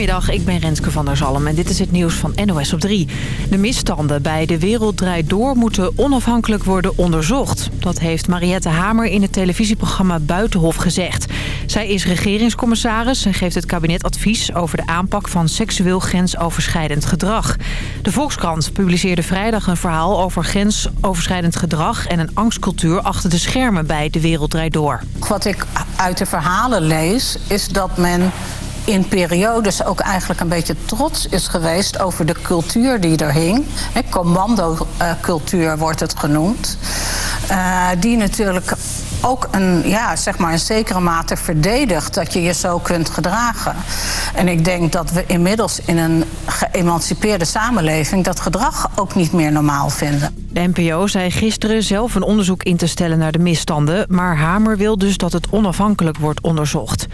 Goedemiddag, ik ben Renske van der Zalm en dit is het nieuws van NOS op 3. De misstanden bij De Wereld Draait Door moeten onafhankelijk worden onderzocht. Dat heeft Mariette Hamer in het televisieprogramma Buitenhof gezegd. Zij is regeringscommissaris en geeft het kabinet advies over de aanpak van seksueel grensoverschrijdend gedrag. De Volkskrant publiceerde vrijdag een verhaal over grensoverschrijdend gedrag en een angstcultuur achter de schermen bij De Wereld Draait Door. Wat ik uit de verhalen lees is dat men in periodes ook eigenlijk een beetje trots is geweest over de cultuur die er hing. Commando-cultuur wordt het genoemd. Uh, die natuurlijk ook een, ja, zeg maar een zekere mate verdedigt dat je je zo kunt gedragen. En ik denk dat we inmiddels in een geëmancipeerde samenleving dat gedrag ook niet meer normaal vinden. De NPO zei gisteren zelf een onderzoek in te stellen naar de misstanden... maar Hamer wil dus dat het onafhankelijk wordt onderzocht.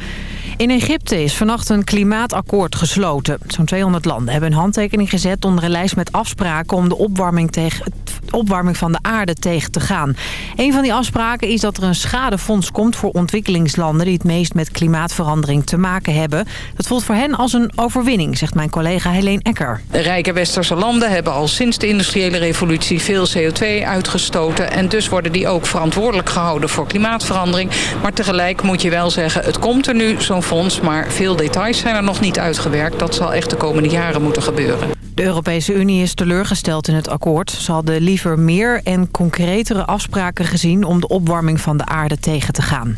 In Egypte is vannacht een klimaatakkoord gesloten. Zo'n 200 landen hebben een handtekening gezet onder een lijst met afspraken... om de opwarming, tegen, opwarming van de aarde tegen te gaan. Een van die afspraken is dat er een schadefonds komt voor ontwikkelingslanden... die het meest met klimaatverandering te maken hebben. Dat voelt voor hen als een overwinning, zegt mijn collega Helene Ecker. De rijke westerse landen hebben al sinds de industriële revolutie veel CO2 uitgestoten... en dus worden die ook verantwoordelijk gehouden voor klimaatverandering. Maar tegelijk moet je wel zeggen, het komt er nu zo'n maar veel details zijn er nog niet uitgewerkt. Dat zal echt de komende jaren moeten gebeuren. De Europese Unie is teleurgesteld in het akkoord. Ze hadden liever meer en concretere afspraken gezien... om de opwarming van de aarde tegen te gaan.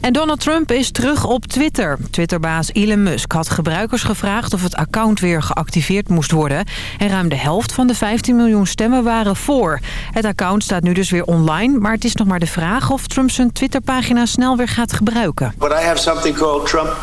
En Donald Trump is terug op Twitter. Twitterbaas Elon Musk had gebruikers gevraagd of het account weer geactiveerd moest worden. En ruim de helft van de 15 miljoen stemmen waren voor. Het account staat nu dus weer online, maar het is nog maar de vraag of Trump zijn Twitterpagina snel weer gaat gebruiken. But I have something called Trump.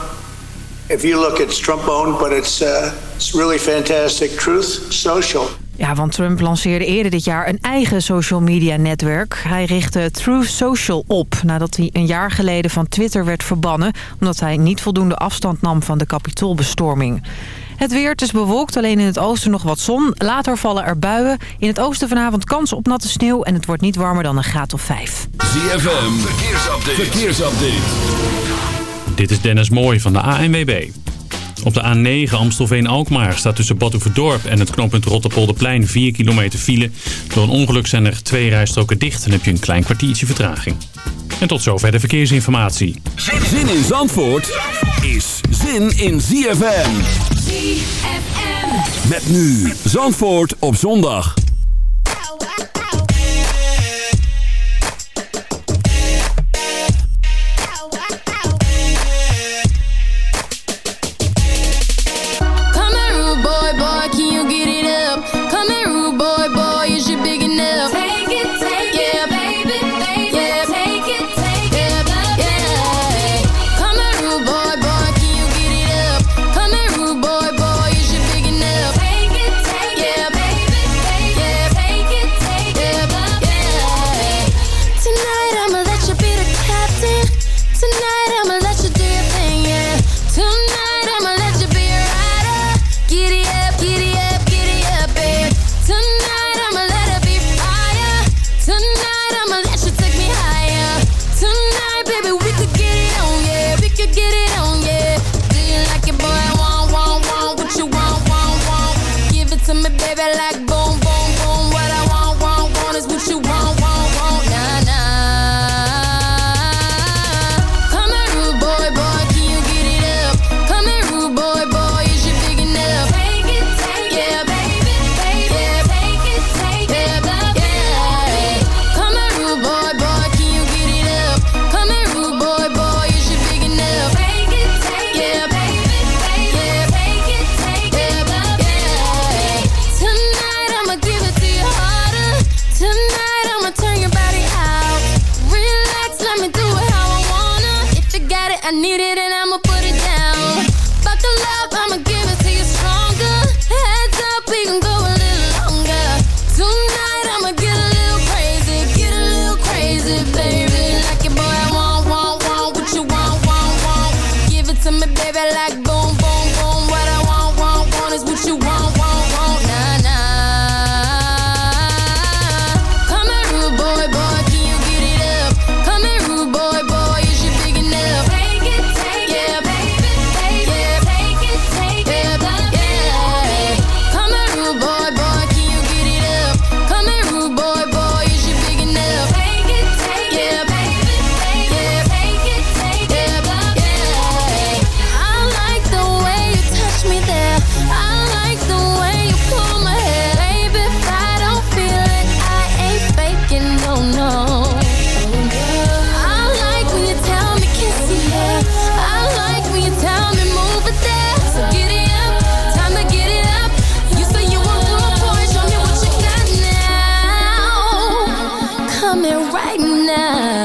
If you look, it's Trump-owned, but it's, uh, it's really fantastic. Truth Social. Ja, want Trump lanceerde eerder dit jaar een eigen social media netwerk. Hij richtte Truth Social op nadat hij een jaar geleden van Twitter werd verbannen... omdat hij niet voldoende afstand nam van de kapitoolbestorming. Het weer, het is bewolkt, alleen in het oosten nog wat zon. Later vallen er buien. In het oosten vanavond kans op natte sneeuw en het wordt niet warmer dan een graad of vijf. ZFM, verkeersupdate. verkeersupdate. Dit is Dennis Mooij van de ANWB. Op de A9 Amstelveen-Alkmaar staat tussen Badhoevedorp en het knooppunt Rotterpolderplein 4 kilometer file. Door een ongeluk zijn er twee rijstroken dicht en heb je een klein kwartiertje vertraging. En tot zover de verkeersinformatie. Zin in Zandvoort is zin in ZFM. ZFM. Met nu Zandvoort op zondag. right now.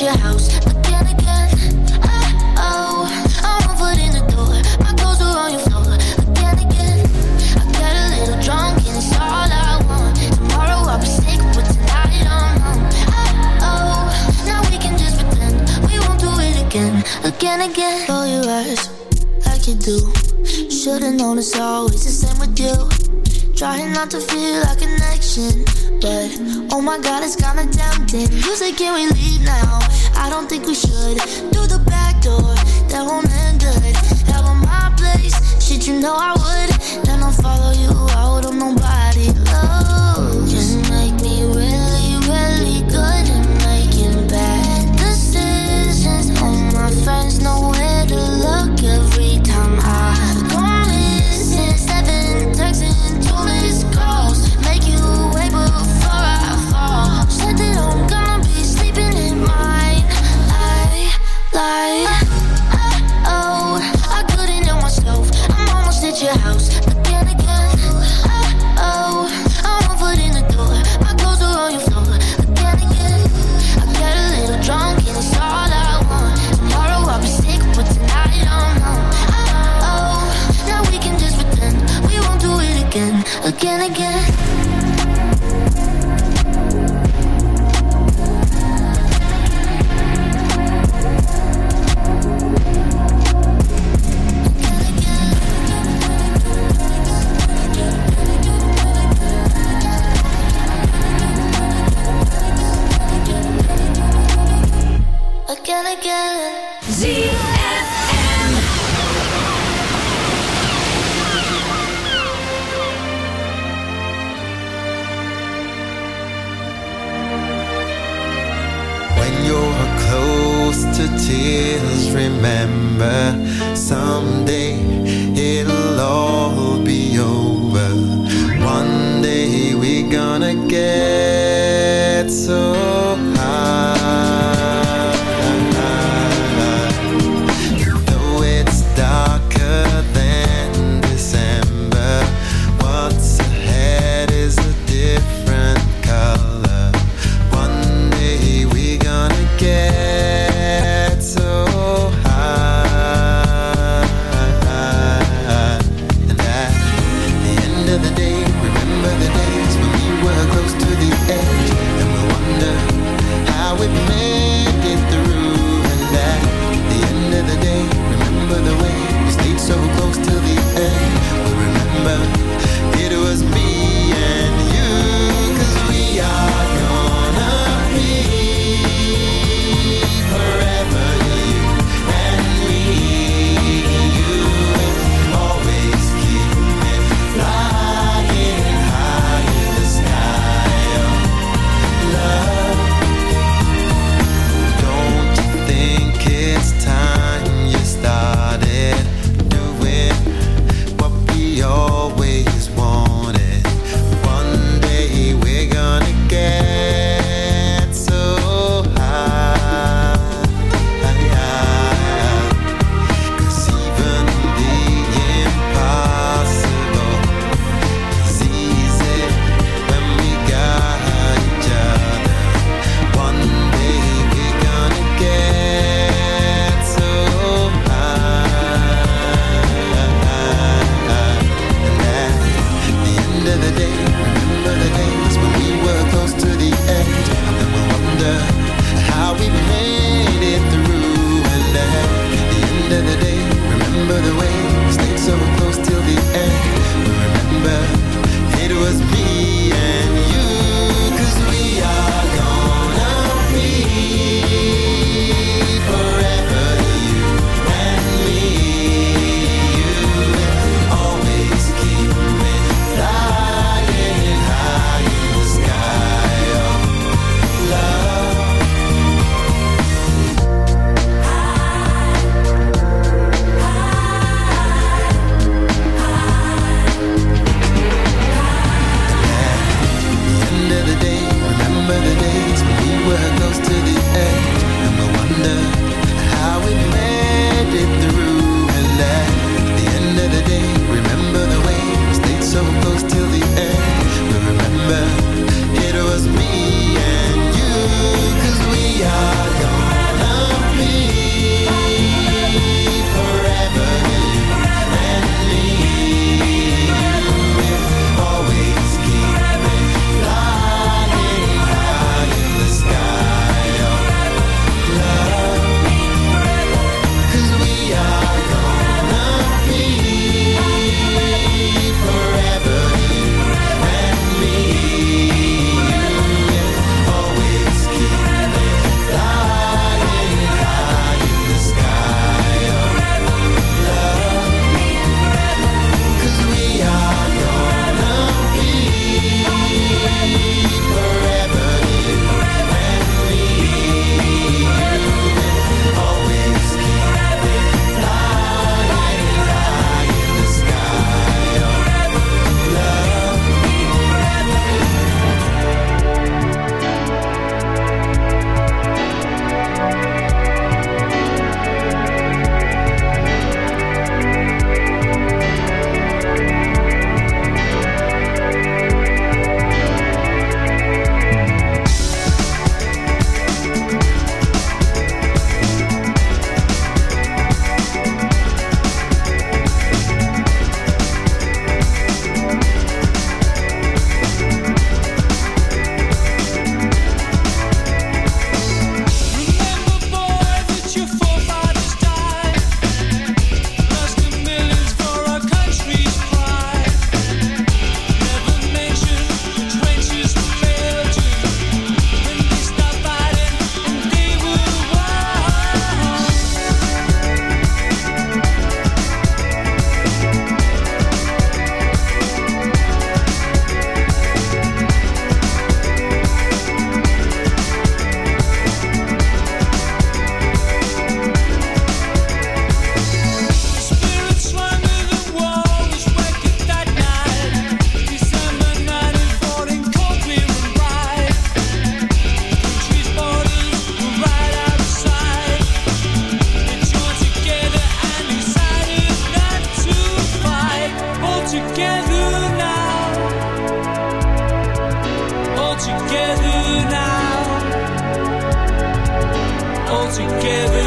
Your house again, again. Oh, oh, I'm one foot in the door. My clothes are on your floor again, again. I got a little drunk and it's all I want. Tomorrow I'll be sick, but tonight I'm home. Uh, oh, now we can just pretend we won't do it again, again, again. Close your eyes like you do. Should've known it's always the same with you. Trying not to feel a connection, but oh my god, it's kinda tempting. You say, can we leave now? I don't think we should. Do the back door, that won't end good. Have on my place, shit, you know I would. Then I'll follow you out on nobody. Love remember someday together.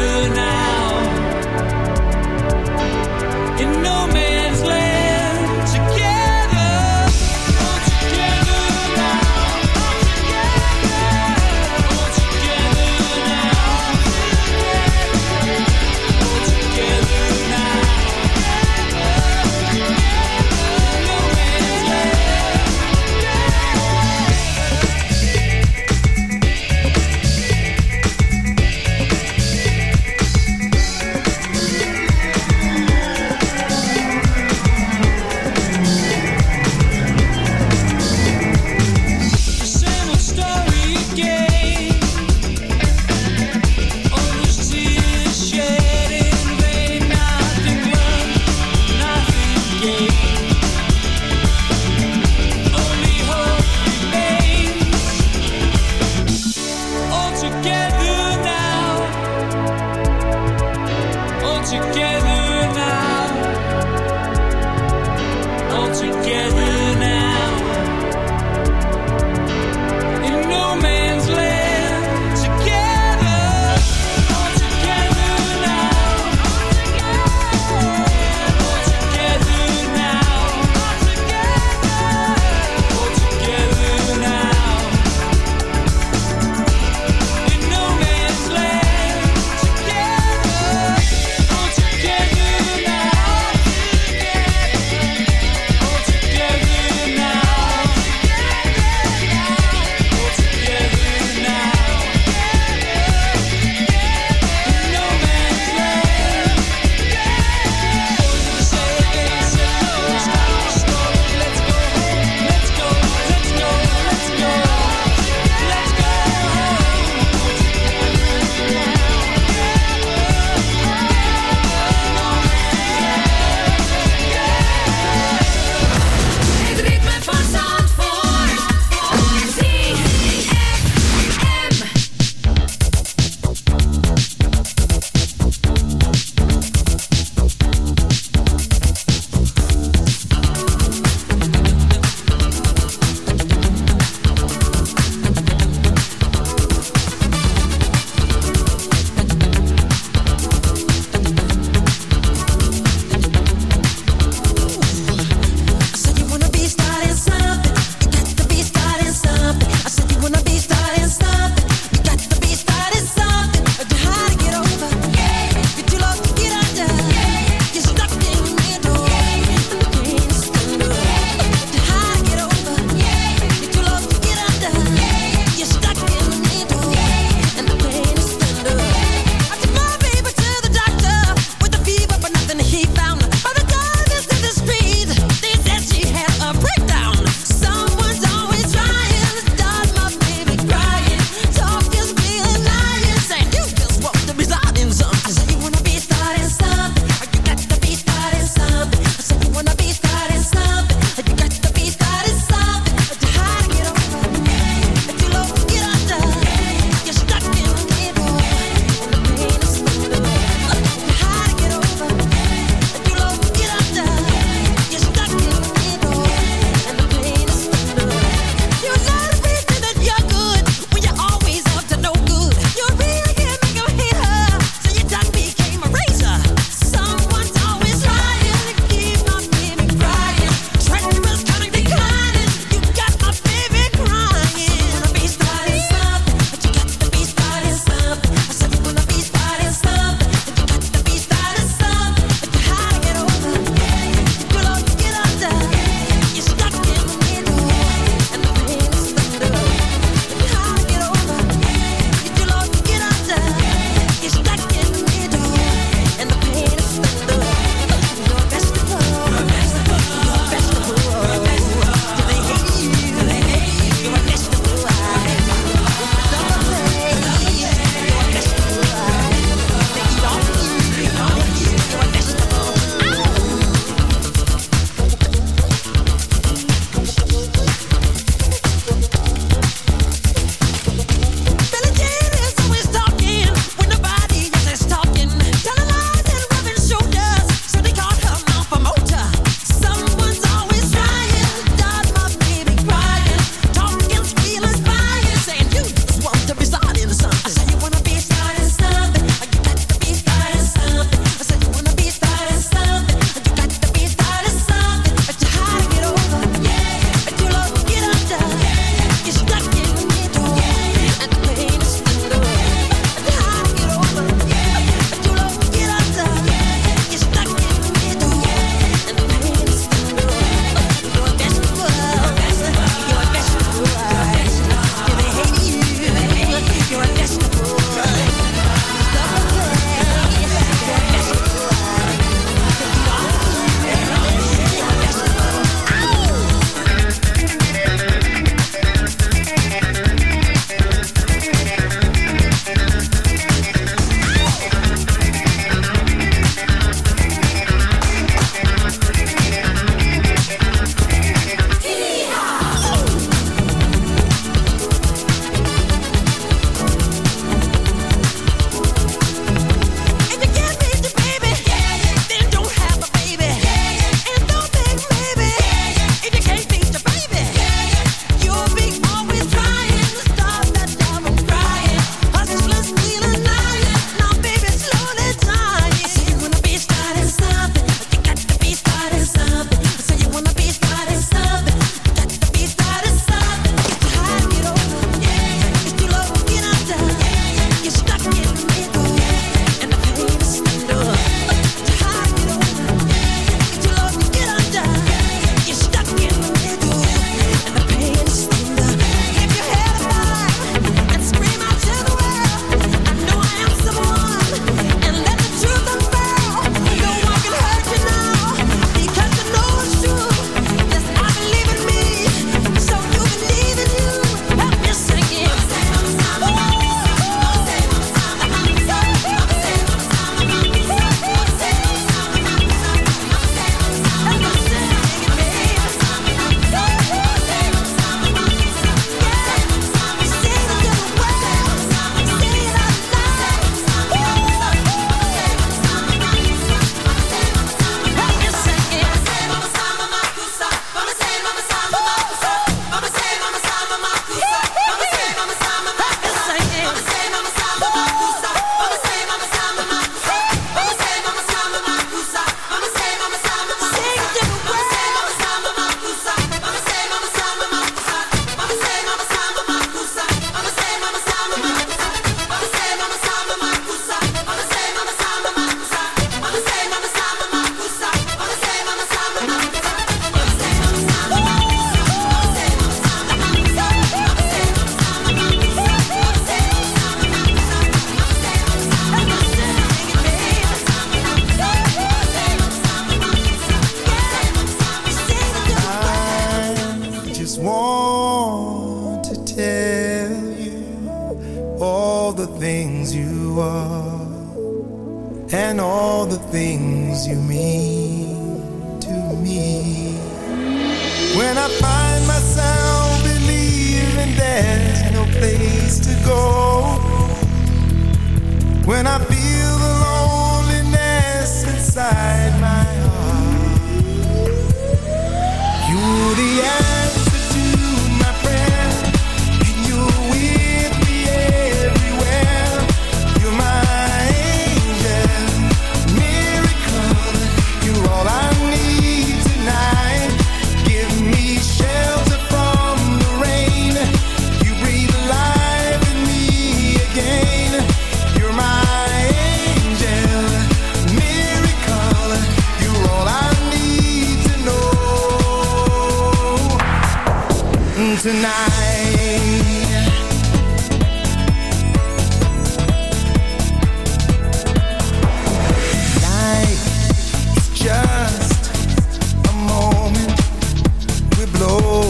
oh.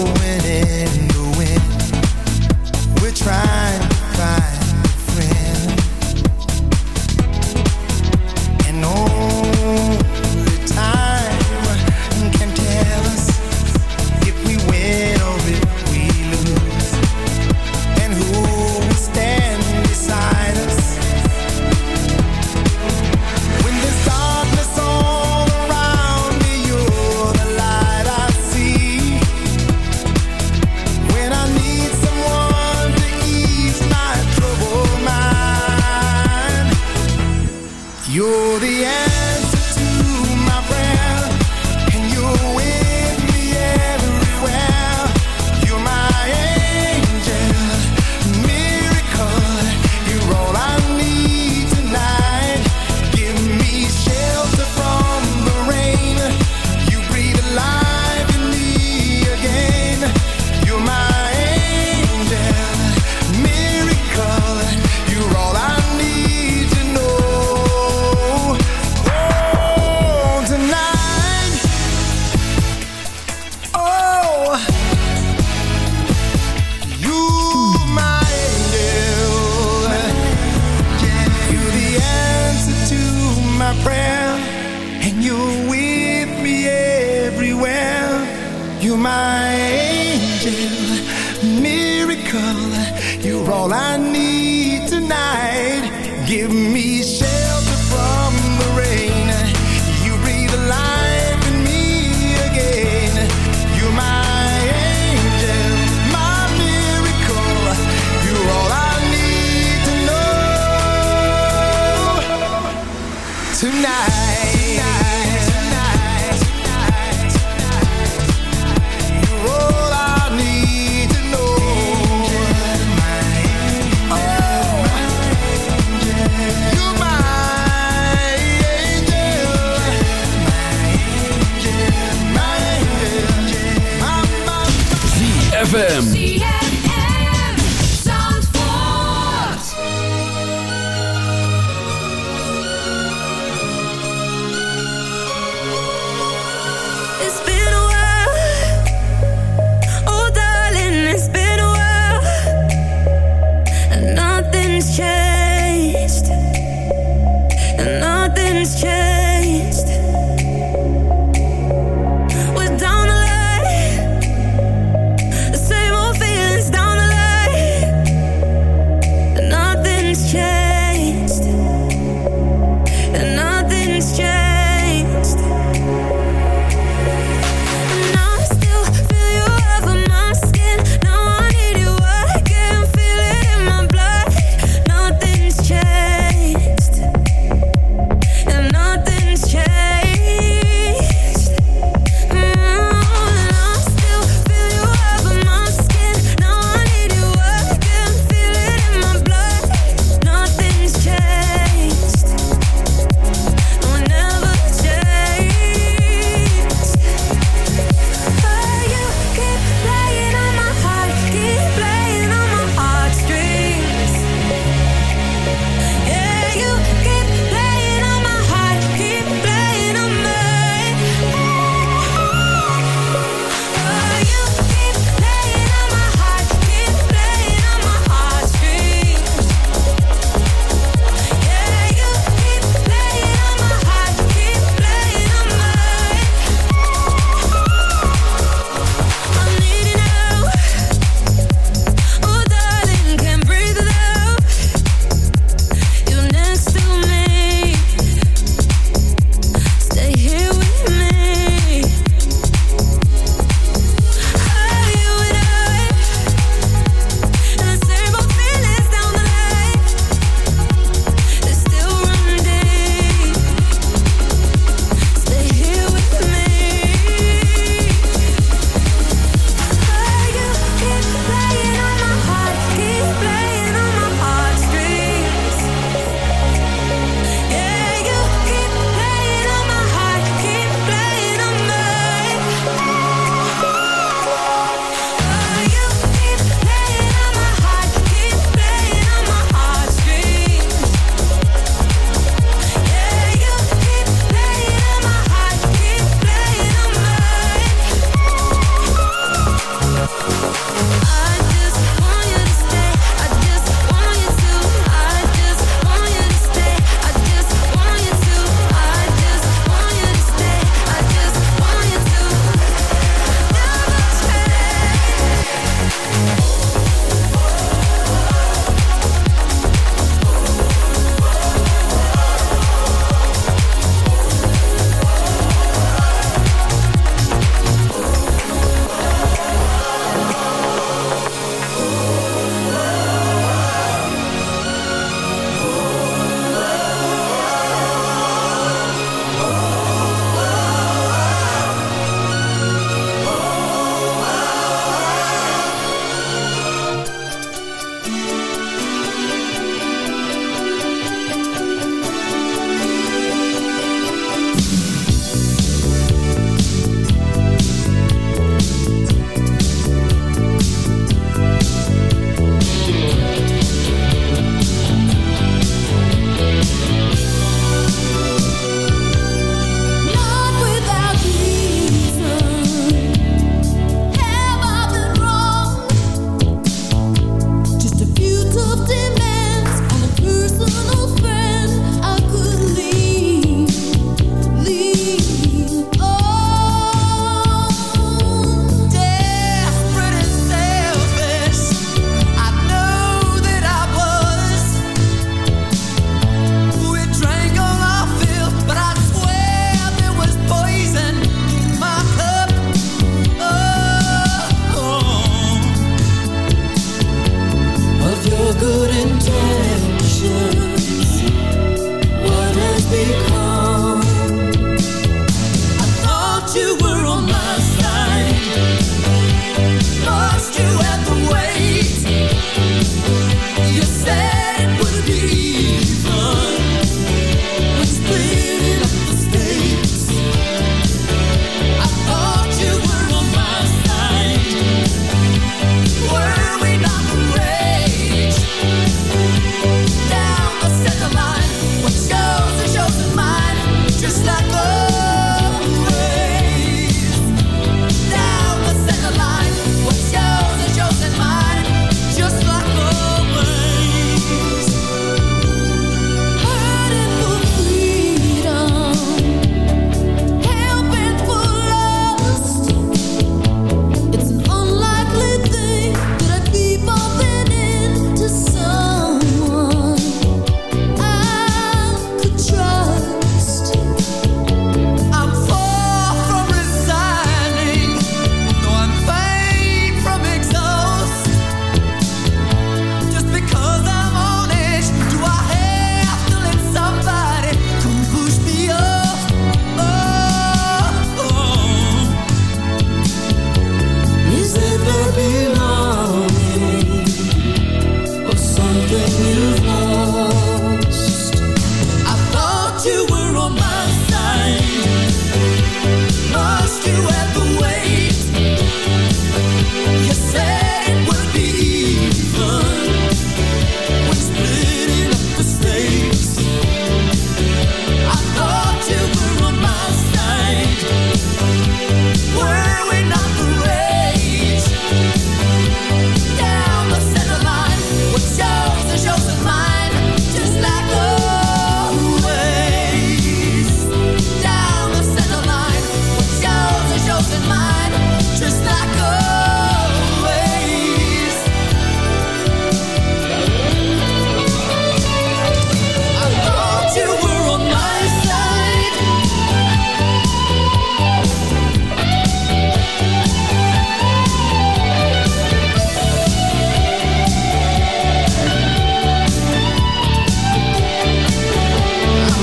Tonight.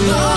love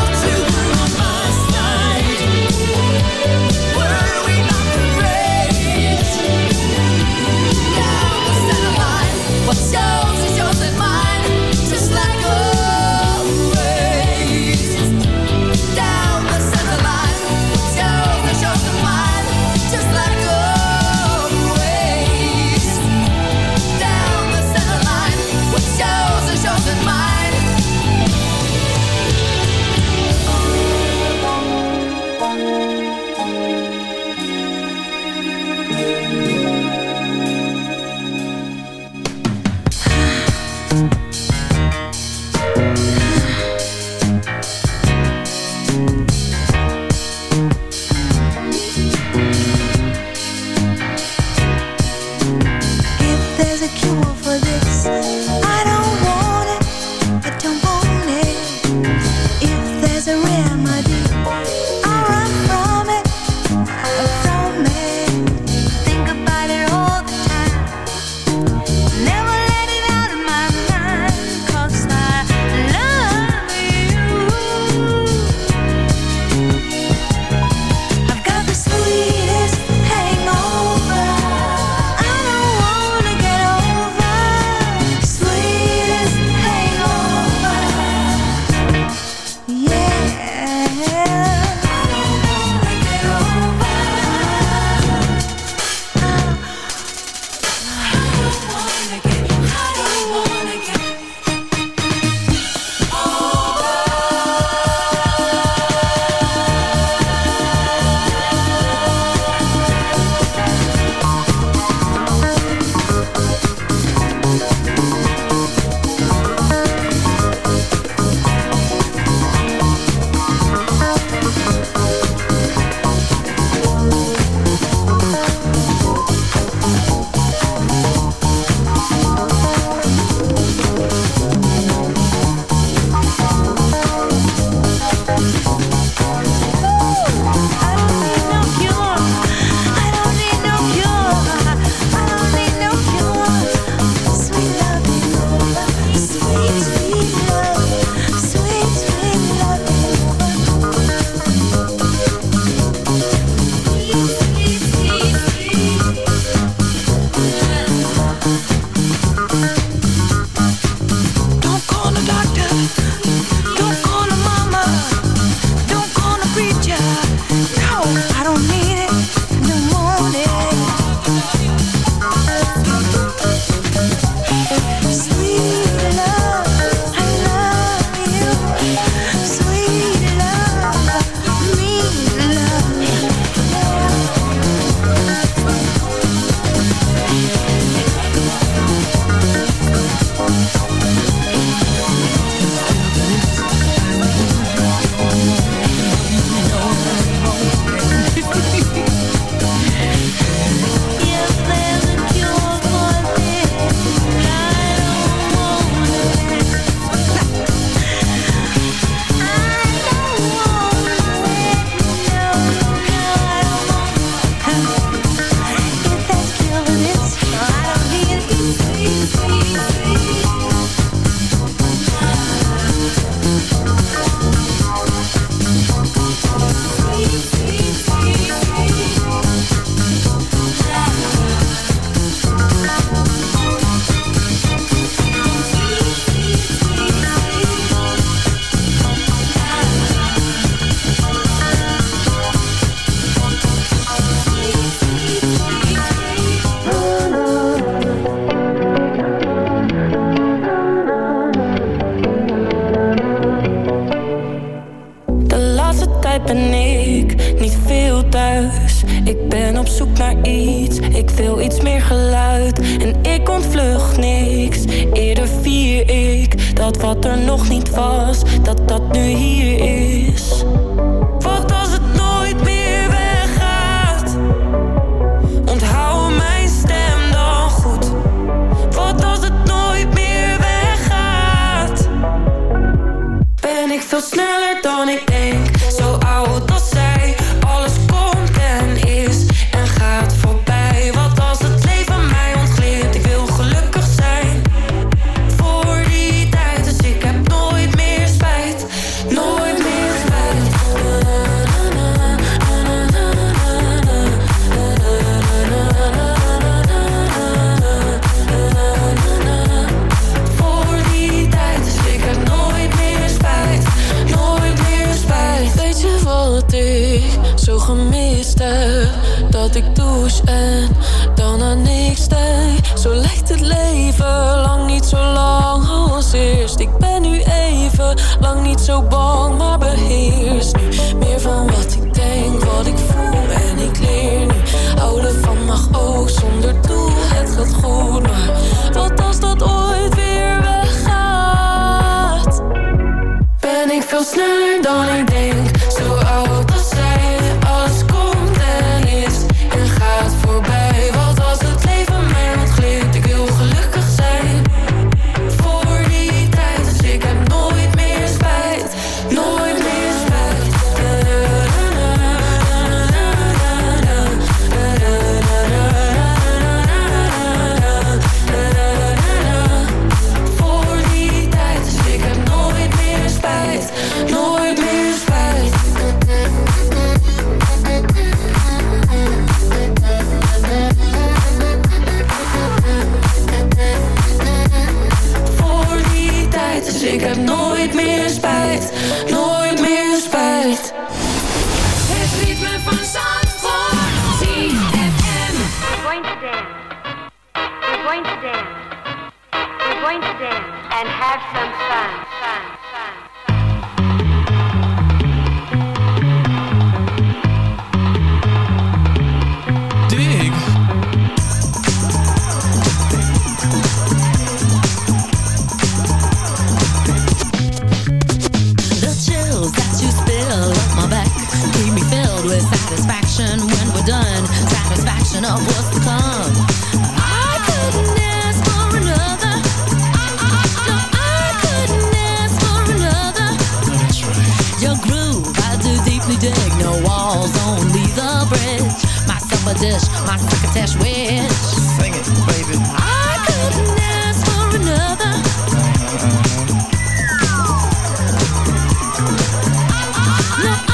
i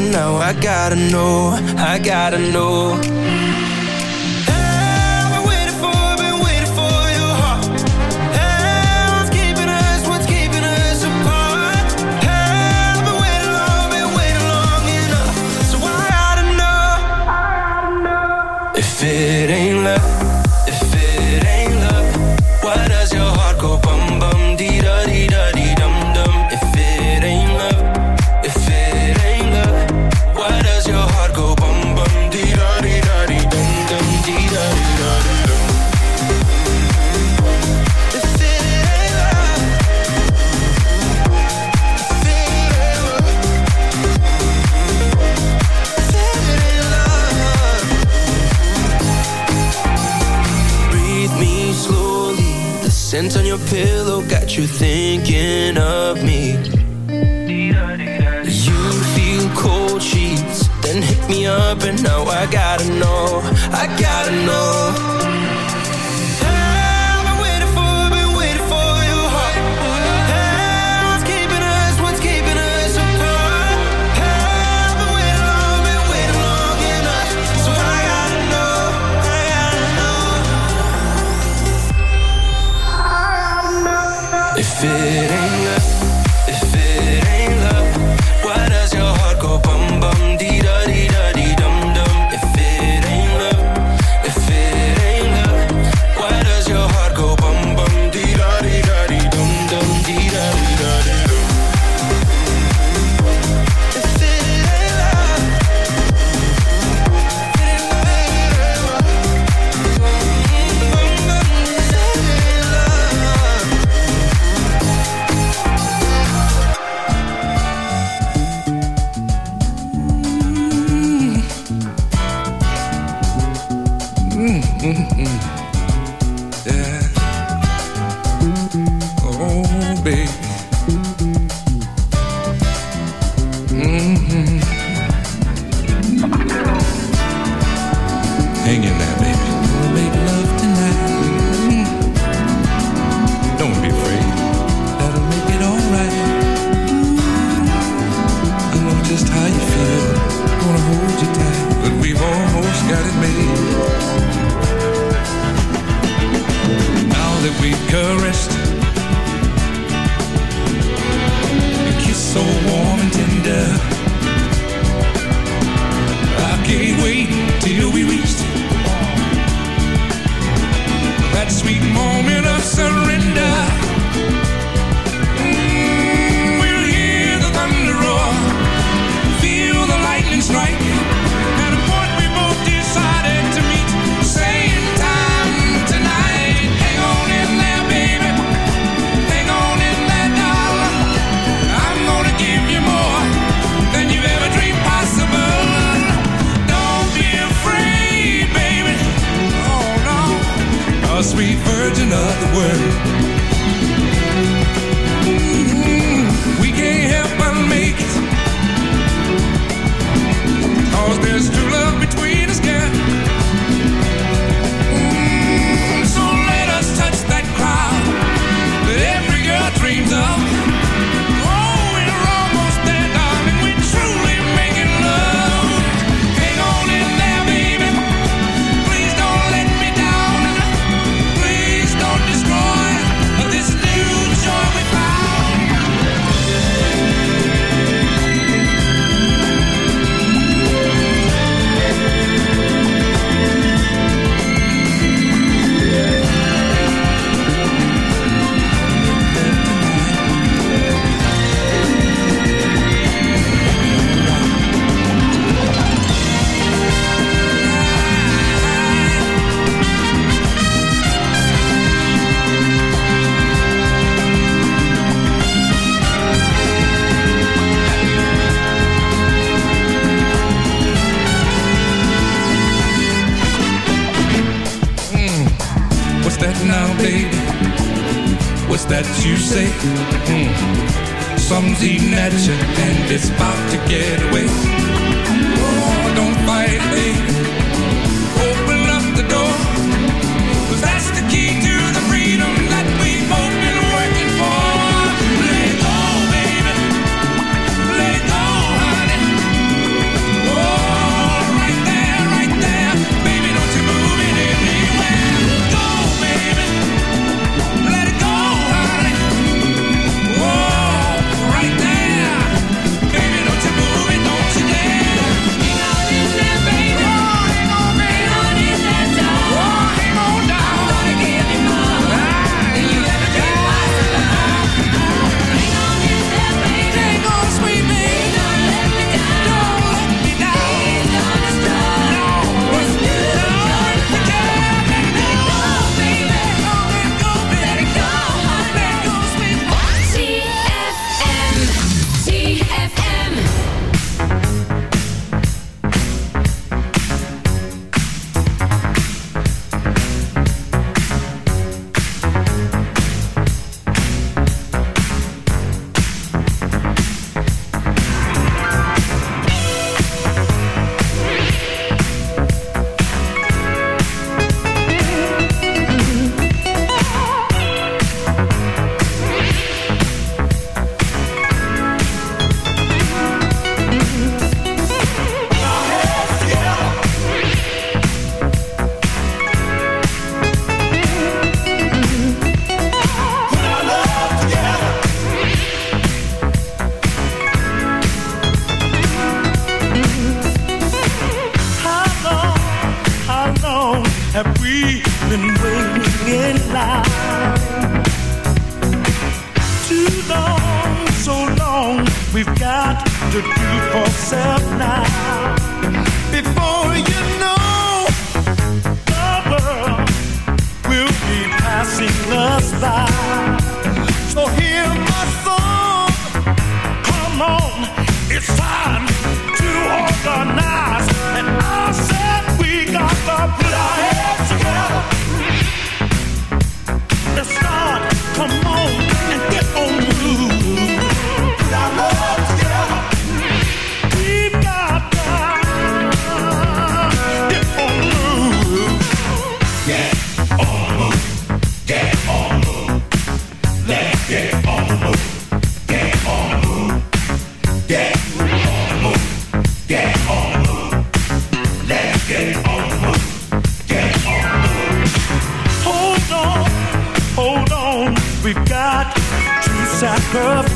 Now I gotta know, I gotta know. perfect.